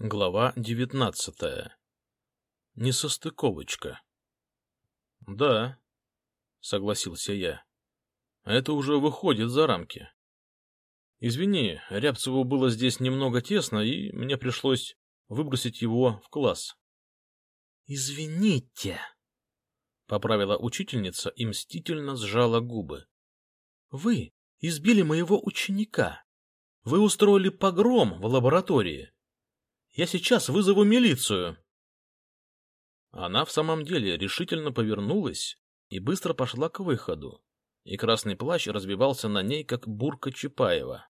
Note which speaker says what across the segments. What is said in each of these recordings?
Speaker 1: Глава девятнадцатая. Несостыковочка. — Да, — согласился я. — Это уже выходит за рамки. Извини, Рябцеву было здесь немного тесно, и мне пришлось выбросить его в класс. — Извините, — поправила учительница и мстительно сжала губы. — Вы избили моего ученика. Вы устроили погром в лаборатории. Я сейчас вызову милицию. Она в самом деле решительно повернулась и быстро пошла к выходу, и красный плащ разбивался на ней, как бурка Чапаева.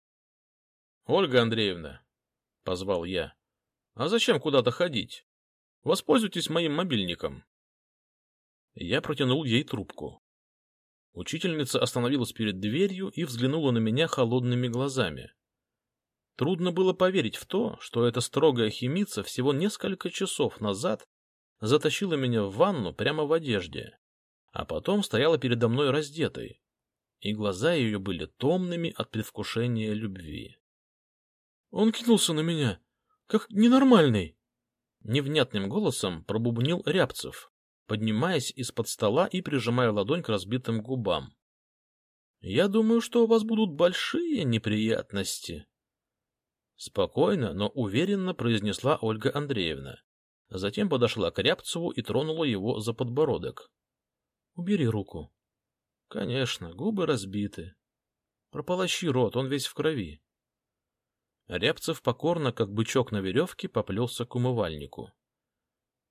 Speaker 1: — Ольга Андреевна, — позвал я, — а зачем куда-то ходить? Воспользуйтесь моим мобильником. Я протянул ей трубку. Учительница остановилась перед дверью и взглянула на меня холодными глазами. Трудно было поверить в то, что эта строгая химица всего несколько часов назад затащила меня в ванну прямо в одежде, а потом стояла передо мной раздетой, и глаза ее были томными от предвкушения любви. «Он кинулся на меня, как ненормальный!» Невнятным голосом пробубнил Рябцев, поднимаясь из-под стола и прижимая ладонь к разбитым губам. «Я думаю, что у вас будут большие неприятности», Спокойно, но уверенно произнесла Ольга Андреевна. Затем подошла к Рябцеву и тронула его за подбородок. — Убери руку. — Конечно, губы разбиты. Прополощи рот, он весь в крови. Рябцев покорно, как бычок на веревке, поплелся к умывальнику.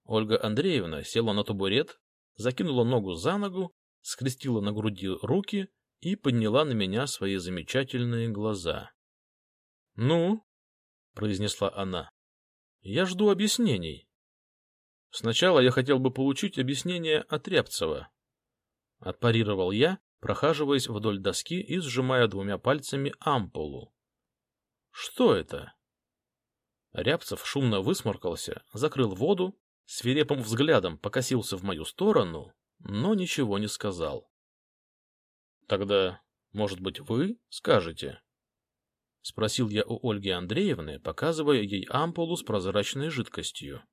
Speaker 1: Ольга Андреевна села на табурет, закинула ногу за ногу, скрестила на груди руки и подняла на меня свои замечательные глаза. — Ну, произнесла она. Я жду объяснений. Сначала я хотел бы получить объяснение от Рябцева. Отпарировал я, прохаживаясь вдоль доски и сжимая двумя пальцами ампулу. Что это? Рябцев шумно высморкался, закрыл воду, свирепым взглядом покосился в мою сторону, но ничего не сказал. — Тогда, может быть, вы скажете? — спросил я у Ольги Андреевны, показывая ей ампулу с прозрачной жидкостью.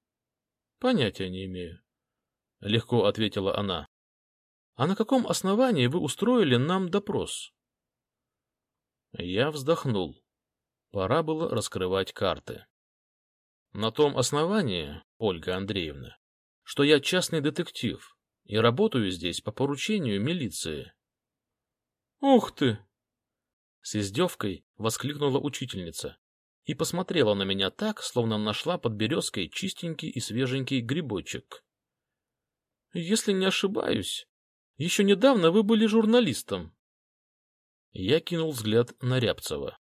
Speaker 1: — Понятия не имею, — легко ответила она. — А на каком основании вы устроили нам допрос? Я вздохнул. Пора было раскрывать карты. На том основании, Ольга Андреевна, что я частный детектив и работаю здесь по поручению милиции. — Ух ты! С издевкой воскликнула учительница и посмотрела на меня так, словно нашла под березкой чистенький и свеженький грибочек. — Если не ошибаюсь, еще недавно вы были журналистом. Я кинул взгляд на Рябцева.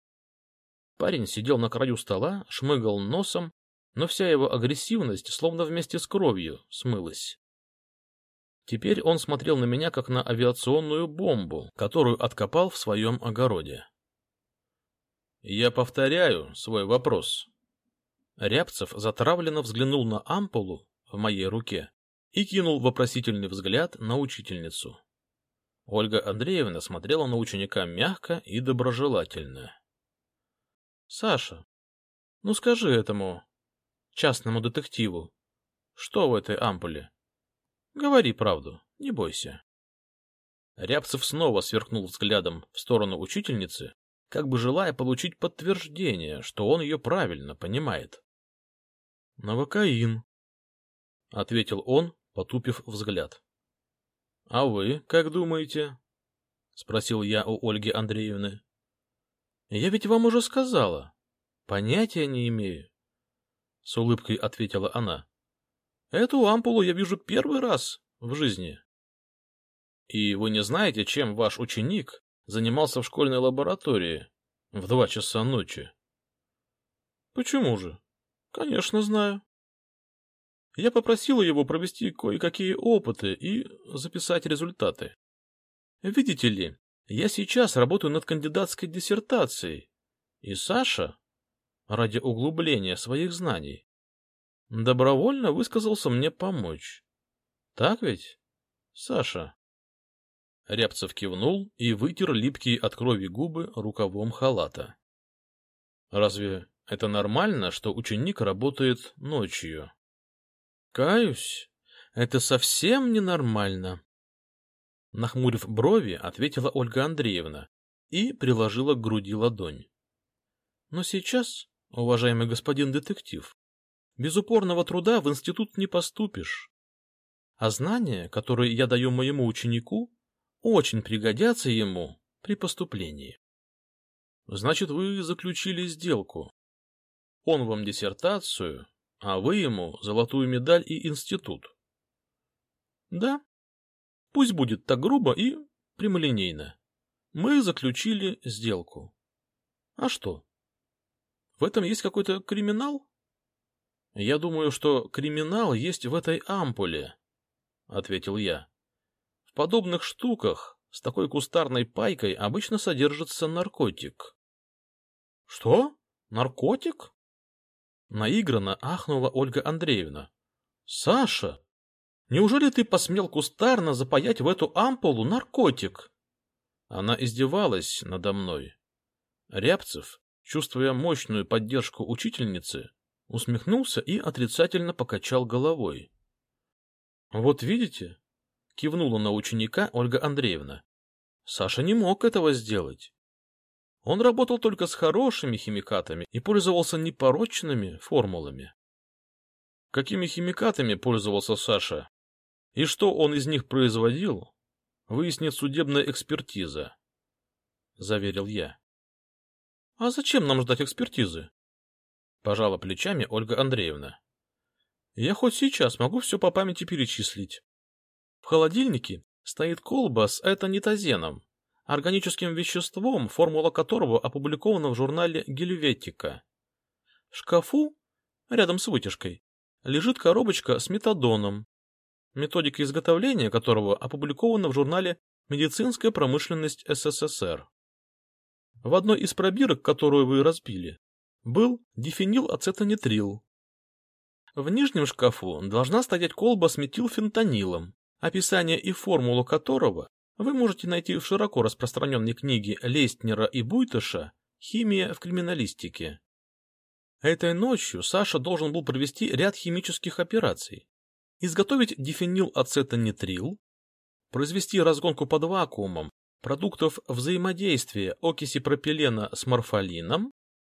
Speaker 1: Парень сидел на краю стола, шмыгал носом, но вся его агрессивность, словно вместе с кровью, смылась. Теперь он смотрел на меня, как на авиационную бомбу, которую откопал в своем огороде. Я повторяю свой вопрос. Рябцев затравленно взглянул на ампулу в моей руке и кинул вопросительный взгляд на учительницу. Ольга Андреевна смотрела на ученика мягко и доброжелательно. — Саша, ну скажи этому частному детективу, что в этой ампуле? Говори правду, не бойся. Рябцев снова сверкнул взглядом в сторону учительницы, как бы желая получить подтверждение, что он ее правильно понимает. — Новокаин, — ответил он, потупив взгляд. — А вы как думаете? — спросил я у Ольги Андреевны. — Я ведь вам уже сказала. Понятия не имею. С улыбкой ответила она. — Эту ампулу я вижу первый раз в жизни. — И вы не знаете, чем ваш ученик занимался в школьной лаборатории в два часа ночи. Почему же? Конечно, знаю. Я попросила его провести кое-какие опыты и записать результаты. Видите ли, я сейчас работаю над кандидатской диссертацией, и Саша, ради углубления своих знаний, добровольно высказался мне помочь. Так ведь, Саша? Рябцев кивнул и вытер липкие от крови губы рукавом халата. — Разве это нормально, что ученик работает ночью?
Speaker 2: Каюсь, это совсем ненормально. Нахмурив брови, ответила Ольга Андреевна и приложила к груди ладонь. Но сейчас, уважаемый господин детектив, без упорного труда в институт не поступишь. А знания, которые я даю моему ученику, очень пригодятся ему при поступлении.
Speaker 1: Значит, вы заключили сделку. Он вам диссертацию, а вы ему золотую медаль и институт.
Speaker 2: Да, пусть будет так грубо и прямолинейно. Мы заключили сделку. А что? В этом есть какой-то криминал?
Speaker 1: Я думаю, что криминал есть в этой ампуле, — ответил я. В подобных штуках с такой кустарной пайкой обычно содержится наркотик.
Speaker 2: — Что? Наркотик?
Speaker 1: Наигранно ахнула Ольга Андреевна.
Speaker 2: — Саша, неужели ты посмел кустарно запаять в эту ампулу наркотик?
Speaker 1: Она издевалась надо мной. Рябцев, чувствуя мощную поддержку учительницы, усмехнулся и отрицательно покачал головой.
Speaker 2: Вот видите? Кивнула на ученика Ольга Андреевна. Саша не мог этого сделать. Он работал только с хорошими химикатами и пользовался непорочными формулами.
Speaker 1: Какими химикатами пользовался Саша? И что он из них производил, выяснит судебная экспертиза, — заверил я.
Speaker 2: — А зачем нам ждать экспертизы? — пожала плечами Ольга Андреевна. Я хоть сейчас могу все по памяти перечислить. В холодильнике стоит колба с этанитозеном, органическим веществом, формула которого опубликована в журнале Гельветика. В шкафу, рядом с вытяжкой, лежит коробочка с метадоном, методика изготовления которого опубликована в журнале «Медицинская промышленность СССР». В одной из пробирок, которую вы разбили, был дифенилацетонитрил, в нижнем шкафу должна стоять колба с метилфентанилом, описание и формулу которого вы можете найти в широко распространенной книге Лестнера и Буйтыша «Химия в криминалистике». Этой ночью Саша должен был провести ряд химических операций. Изготовить дифенилацетонитрил, произвести разгонку под вакуумом продуктов взаимодействия окиси пропилена с морфолином,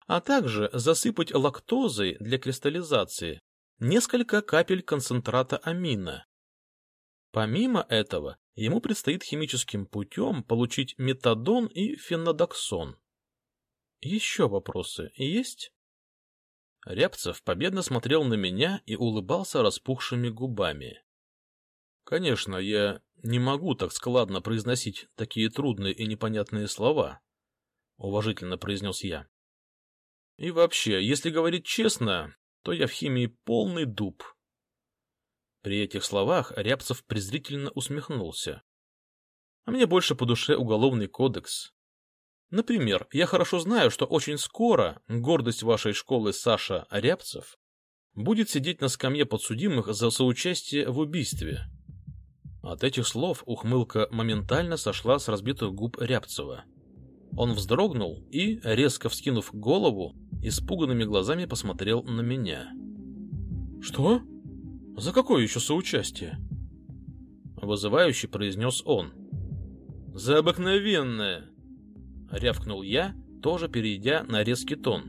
Speaker 2: а также засыпать лактозой для кристаллизации несколько капель концентрата амина. Помимо этого, ему предстоит химическим путем получить метадон и фенодоксон. Еще вопросы есть? Рябцев победно смотрел на меня и улыбался распухшими губами.
Speaker 1: Конечно, я не могу так складно произносить такие трудные и непонятные слова, уважительно произнес я. И вообще, если говорить честно, то я в химии полный дуб. При этих словах Рябцев презрительно усмехнулся. А мне больше по душе уголовный кодекс. Например, я хорошо знаю, что очень скоро гордость вашей школы Саша Рябцев будет сидеть на скамье подсудимых за соучастие в убийстве. От этих слов ухмылка моментально сошла с разбитых губ Рябцева. Он вздрогнул и, резко вскинув голову, испуганными глазами посмотрел на меня. «Что? За какое еще соучастие?» Вызывающе произнес он. «За обыкновенное!» Рявкнул я, тоже перейдя на резкий тон.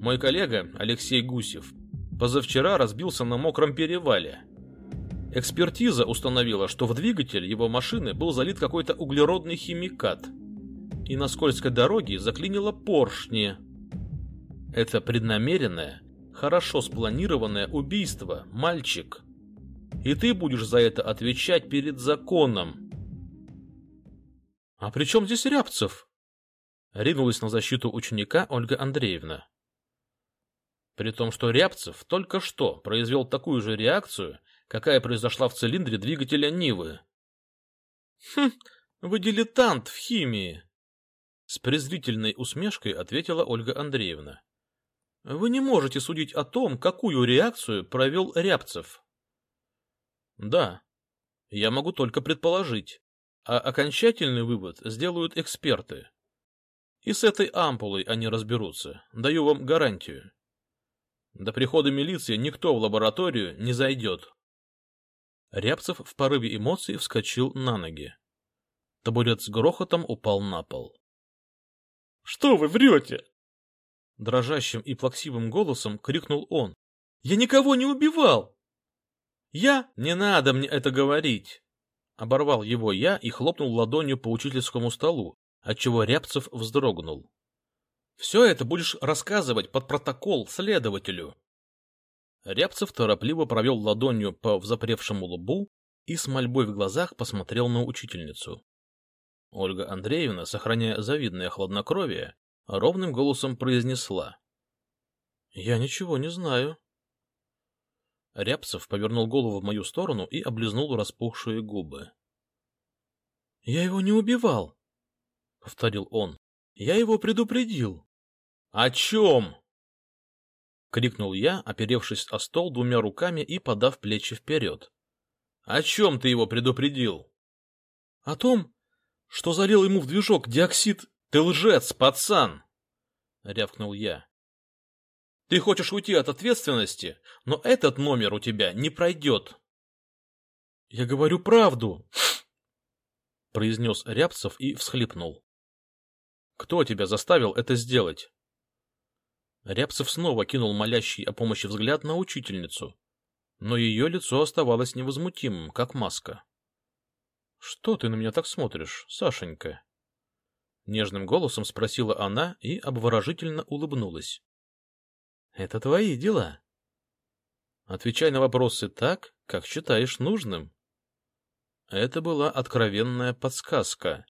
Speaker 1: Мой коллега Алексей Гусев позавчера разбился на мокром перевале. Экспертиза установила, что в двигатель его машины был залит какой-то углеродный химикат. И на скользкой дороге заклинило поршни, это преднамеренное, хорошо спланированное убийство, мальчик. И ты будешь за это отвечать перед законом. — А при чем здесь Рябцев? — ринулась на защиту ученика Ольга Андреевна. При том, что Рябцев только что произвел такую же реакцию, какая произошла в цилиндре двигателя Нивы. — Хм, вы дилетант в химии! — с презрительной усмешкой ответила Ольга Андреевна. Вы не можете судить о том, какую реакцию провел Рябцев. Да, я могу только предположить, а окончательный вывод сделают эксперты. И с этой ампулой они разберутся, даю вам гарантию. До прихода милиции никто в лабораторию не зайдет. Рябцев в порыве эмоций вскочил на ноги. Табурет с грохотом упал на пол.
Speaker 2: — Что вы врете?
Speaker 1: Дрожащим и плаксивым голосом крикнул он. — Я никого не убивал! Я... Не надо мне это говорить! Оборвал его я и хлопнул ладонью по учительскому столу, отчего Рябцев вздрогнул. Все это будешь рассказывать под протокол следователю. Рябцев торопливо провел ладонью по взапревшему лбу и с мольбой в глазах посмотрел на учительницу. Ольга Андреевна, сохраняя завидное хладнокровие, ровным голосом произнесла. — Я ничего не знаю. Рябцев повернул голову в мою сторону и облизнул распухшие губы. — Я его не убивал, — повторил он. — Я его предупредил. «О чем?» — крикнул я, оперевшись о стол двумя руками и подав плечи вперед. «О чем ты его предупредил?» «О том, что залил ему в движок диоксид. Ты лжец, пацан!» — рявкнул я. «Ты хочешь уйти от ответственности, но этот номер у тебя не пройдет». «Я говорю правду!» — произнес Рябцев и всхлипнул. «Кто тебя заставил это сделать?» Рябцев снова кинул молящий о помощи взгляд на учительницу, но ее лицо оставалось невозмутимым, как маска. — Что ты на меня так смотришь, Сашенька? Нежным голосом спросила она и обворожительно улыбнулась. — Это твои дела. Отвечай на вопросы так, как считаешь нужным. Это была откровенная подсказка.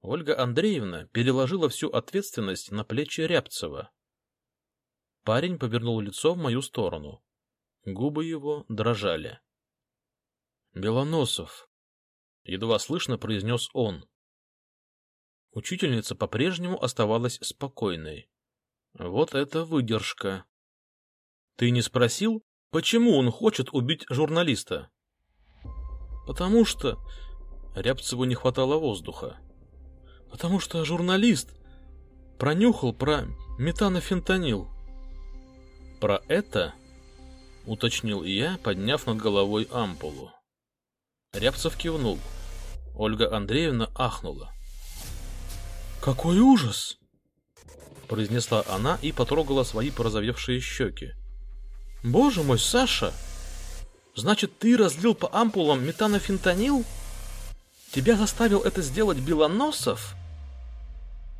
Speaker 1: Ольга Андреевна переложила всю ответственность на плечи Рябцева. Парень повернул лицо в мою сторону. Губы его дрожали. «Белоносов!» — едва слышно произнес он. Учительница по-прежнему оставалась спокойной. Вот это выдержка. «Ты не спросил, почему он хочет убить журналиста?» «Потому что...» Рябцеву не хватало воздуха. «Потому что журналист пронюхал про метанофентанил». «Про это?» — уточнил я, подняв над головой ампулу. Рябцев кивнул. Ольга Андреевна ахнула. «Какой ужас!» — произнесла она и потрогала свои порозовевшие щеки. «Боже мой, Саша! Значит, ты разлил по ампулам метанофентанил? Тебя заставил это сделать Белоносов?»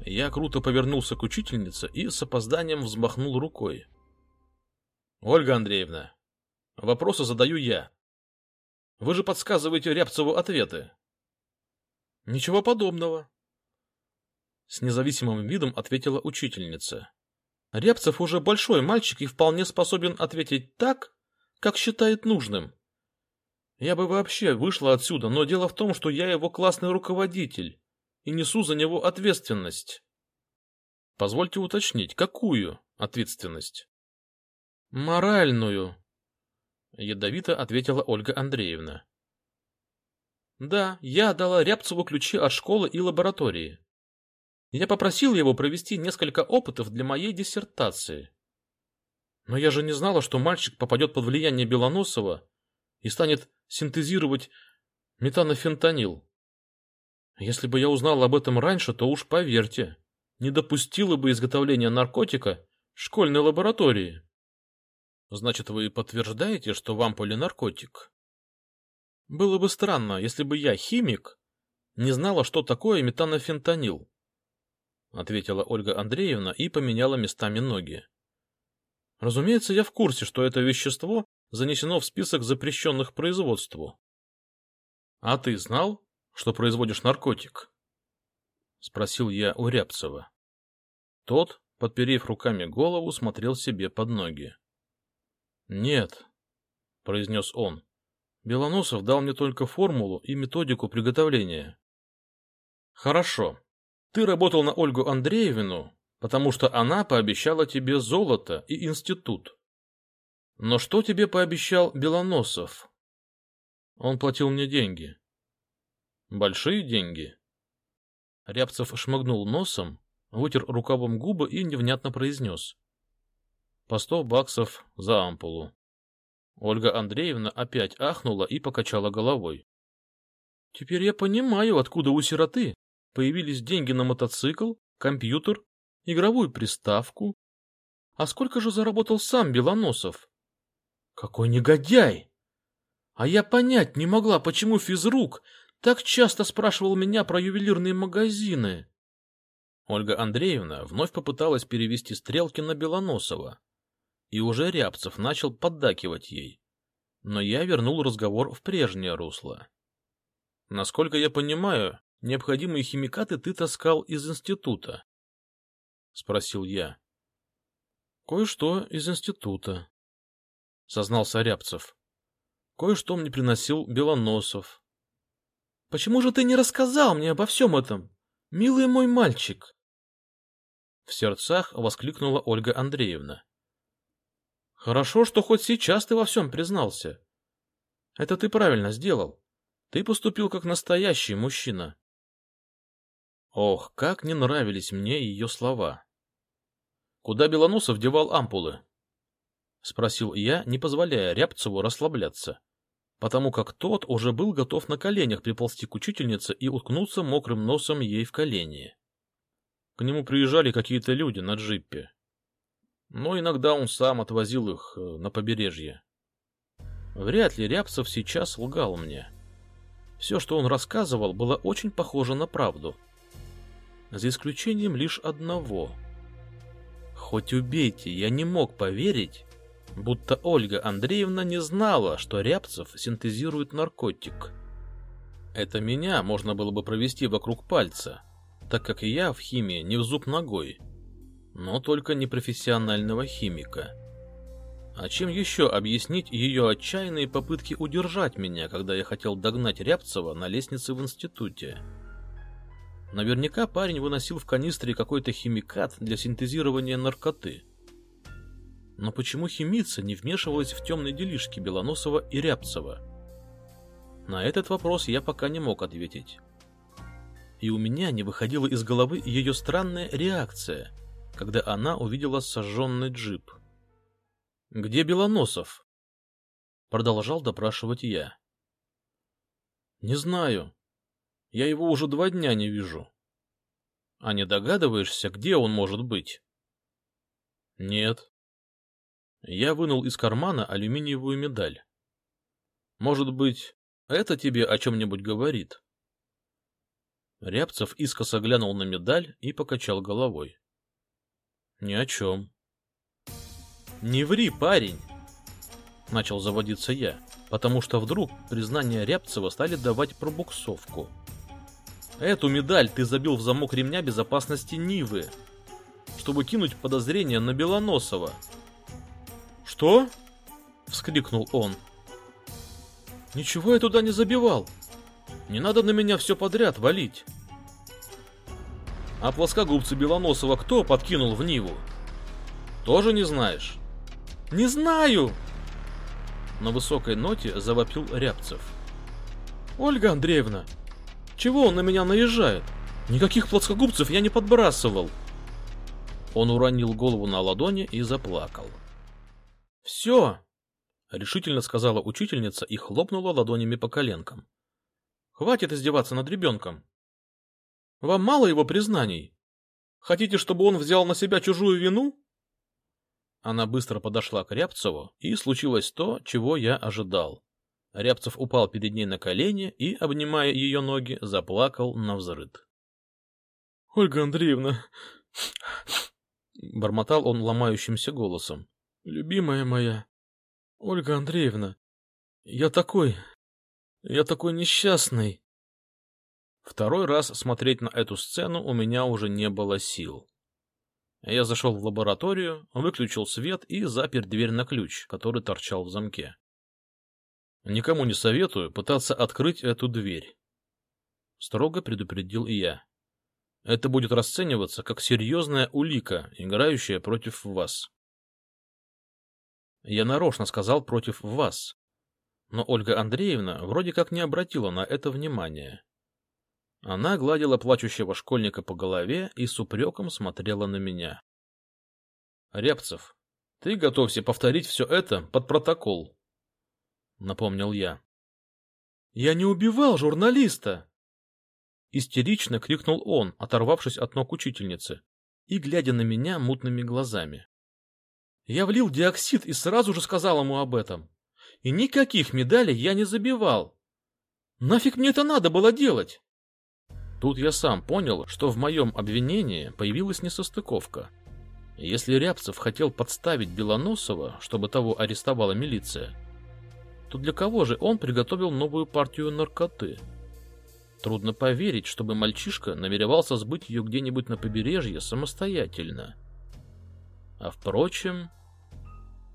Speaker 1: Я круто повернулся к учительнице и с опозданием взмахнул рукой. Ольга Андреевна, вопросы задаю я. Вы же подсказываете Рябцеву ответы. Ничего подобного. С независимым видом ответила учительница. Рябцев уже большой мальчик и вполне способен ответить так, как считает нужным. Я бы вообще вышла отсюда, но дело в том, что я его классный руководитель и несу за него ответственность. Позвольте уточнить, какую ответственность? Моральную, ядовито ответила Ольга Андреевна. Да, я дала Рябцеву ключи от школы и лаборатории. Я попросил его провести несколько опытов для моей диссертации. Но я же не знала, что мальчик попадет под влияние Белоносова и станет синтезировать метанофентанил. Если бы я узнала об этом раньше, то уж поверьте, не допустила бы изготовления наркотика в школьной лаборатории. Значит, вы подтверждаете, что вам полинаркотик? Было бы странно, если бы я, химик, не знала, что такое метанофентанил, ответила Ольга Андреевна и поменяла местами ноги. Разумеется, я в курсе, что это вещество занесено в список запрещенных производству. А ты знал, что производишь наркотик? Спросил я у Рябцева. Тот, подперев руками голову, смотрел себе под ноги. «Нет», — произнес он. «Белоносов дал мне только формулу и методику приготовления». «Хорошо. Ты работал на Ольгу Андреевну, потому что она пообещала тебе золото и институт. Но что тебе пообещал Белоносов?» «Он платил мне деньги». «Большие деньги?» Рябцев шмыгнул носом,
Speaker 2: вытер рукавом губы и невнятно произнес. По сто баксов за ампулу. Ольга Андреевна опять ахнула и покачала головой. Теперь я понимаю, откуда у сироты появились деньги на мотоцикл, компьютер, игровую приставку. А сколько же заработал сам Белоносов? Какой негодяй! А я понять не могла, почему физрук так часто спрашивал меня про ювелирные магазины. Ольга Андреевна вновь попыталась перевести стрелки на Белоносова, и уже Рябцев начал поддакивать ей. Но я вернул разговор в прежнее русло. Насколько я понимаю, необходимые химикаты ты таскал из института? — спросил я. — Кое-что из института, — сознался Рябцев. — Кое-что мне приносил Белоносов. — Почему же ты не рассказал мне обо всем этом, милый мой мальчик? В сердцах воскликнула Ольга Андреевна. — Хорошо, что хоть сейчас ты во всем признался. Это ты правильно сделал. Ты поступил как настоящий мужчина. Ох, как не нравились мне ее слова. Куда Белоносов девал ампулы? Спросил я, не позволяя Рябцеву расслабляться, потому как тот уже был готов на коленях приползти к учительнице и уткнуться мокрым носом ей в колени. К нему приезжали какие-то люди на джиппе. Но иногда он сам отвозил их э, на побережье. Вряд ли Рябцев сейчас лгал мне. Все, что он рассказывал, было очень похоже на правду. За исключением лишь одного. Хоть убейте, я не мог поверить, будто Ольга Андреевна не знала, что Рябцев синтезирует наркотик. Это меня можно было бы провести вокруг пальца, так как я в химии не в зуб ногой, но только непрофессионального химика. А чем еще объяснить ее отчаянные попытки удержать меня, когда я хотел догнать Рябцева на лестнице в институте? Наверняка парень выносил в канистре какой-то химикат для синтезирования наркоты. Но почему химица не вмешивалась в темные делишки Белоносова и Рябцева? На этот вопрос я пока не мог ответить. И у меня не выходила из головы ее странная реакция, когда она увидела сожженный джип. Где Белоносов? Продолжал допрашивать я. Не знаю. Я его уже два дня не вижу. А не догадываешься, где он может быть? Нет. Я вынул из кармана алюминиевую медаль. Может быть, это тебе о чем-нибудь говорит? Рябцев искоса глянул на медаль и покачал головой. Ни о чем. «Не ври, парень!» Начал заводиться я, потому что вдруг признания Рябцева стали давать пробуксовку. «Эту медаль ты забил в замок ремня безопасности Нивы, чтобы кинуть подозрение на Белоносова». «Что?» — вскрикнул он. «Ничего я туда не забивал. Не надо на меня все подряд валить». «А плоскогубцы Белоносова кто подкинул в Ниву?» «Тоже не знаешь?» «Не знаю!» На высокой ноте завопил Рябцев. «Ольга Андреевна, чего он на меня наезжает? Никаких плоскогубцев я не подбрасывал!» Он уронил голову на ладони и заплакал. «Все!» — решительно сказала учительница и хлопнула ладонями по коленкам. «Хватит издеваться над ребенком. Вам мало его признаний? Хотите, чтобы он взял на себя чужую вину?» Она быстро подошла к Рябцеву, и случилось то, чего я ожидал. Рябцев упал перед ней на колени и, обнимая ее ноги, заплакал на взрыд. — Ольга Андреевна! — бормотал он ломающимся голосом. — Любимая моя! Ольга Андреевна! Я такой... Я такой несчастный! Второй раз смотреть на эту сцену у меня уже не было сил. Я зашел в лабораторию, выключил свет и запер дверь на ключ, который торчал в замке. Никому не советую пытаться открыть эту дверь. Строго предупредил и я. Это будет расцениваться как серьезная улика, играющая против вас. Я нарочно сказал против вас. Но Ольга Андреевна вроде как не обратила на это внимания. Она гладила плачущего школьника по голове и с упреком смотрела на меня. — Рябцев, ты готовься повторить все это под протокол, — напомнил я. — Я не убивал журналиста! Истерично крикнул он, оторвавшись от ног учительницы и глядя на меня мутными глазами. Я влил диоксид и сразу же сказал ему об этом. И никаких медалей я не забивал. Нафиг мне это надо было делать? Тут я сам понял, что в моем обвинении появилась несостыковка. Если Рябцев хотел подставить Белоносова, чтобы того арестовала милиция, то для кого же он приготовил новую партию наркоты? Трудно поверить, чтобы мальчишка намеревался сбыть ее где-нибудь на побережье самостоятельно. А впрочем...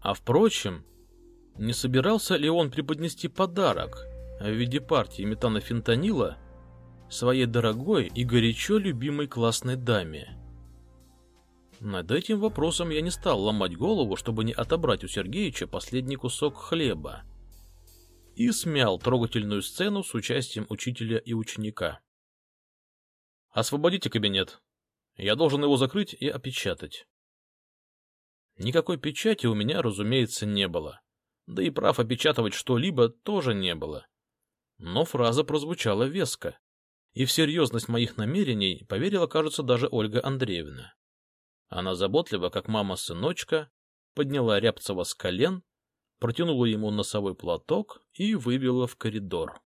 Speaker 2: А впрочем, не собирался ли он преподнести подарок в виде партии метанофентанила своей дорогой и горячо любимой классной даме? Над этим вопросом я не стал ломать голову, чтобы не отобрать у Сергеича последний кусок хлеба. И смял трогательную сцену с участием учителя и ученика. «Освободите кабинет. Я должен его закрыть и опечатать». Никакой печати у меня, разумеется, не было. Да и прав опечатывать что-либо тоже не было. Но фраза прозвучала веско. И в серьезность моих намерений поверила, кажется, даже Ольга Андреевна. Она заботливо, как мама-сыночка, подняла Рябцева с колен, протянула ему носовой платок и вывела в коридор.